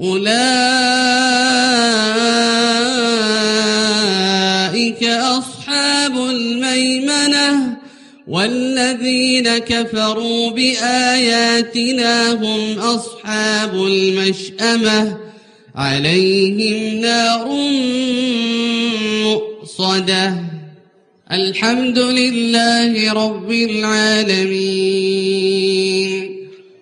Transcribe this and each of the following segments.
أولئك أصحاب الميمنة والذين كفروا بآياتنا هم أصحاب المشأمة عليهم نار مؤصدة. الحمد لله رب العالمين.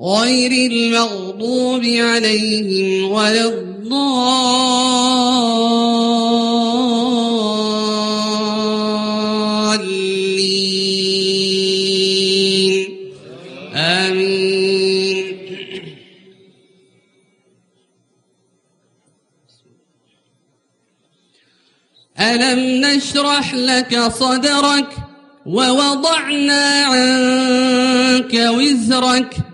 غير المغضوب عليهم ولا الضالين. آمين. ألم نشرح لك صدرك ووضعنا عنك وزرك